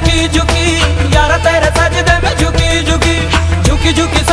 झुकी झुकी यारा तेरे सजदे में झुकी झुकी झुकी झुकी